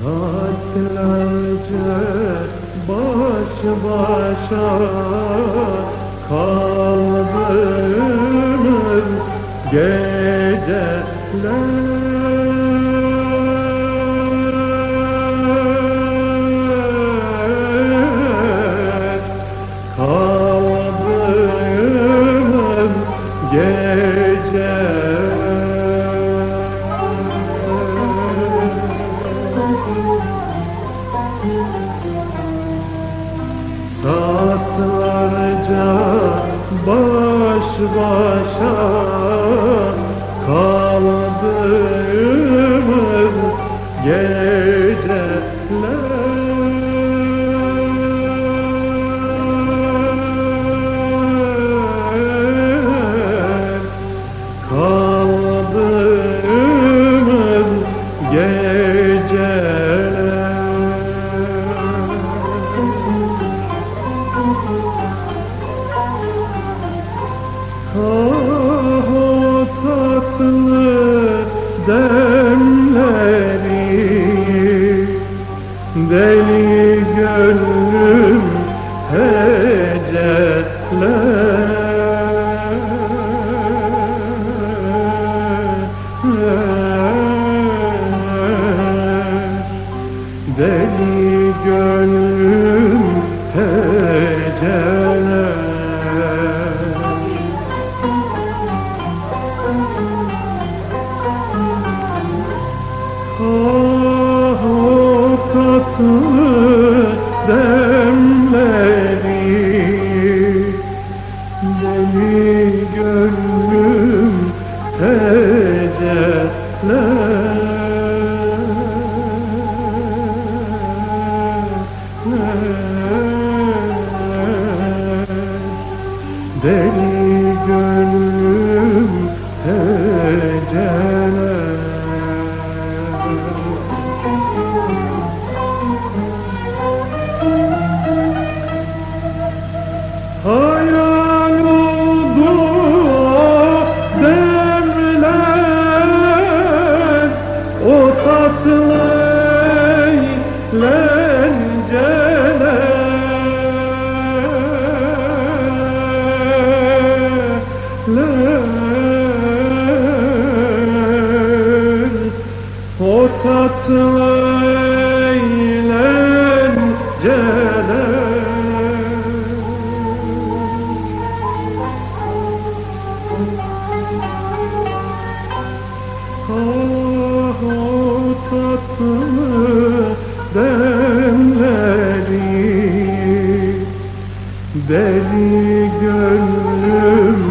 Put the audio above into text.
Saatlerce baş başa kaldığımız geceler Saatlerce baş başa Deli gönlüm heceler Ah o tatlı demleri gönlüm heceler Deli gönlüm heceler Hayal oldu o demler O tatlı tatlı eğlenceler Ah o tatlı demleri Deli gönlüm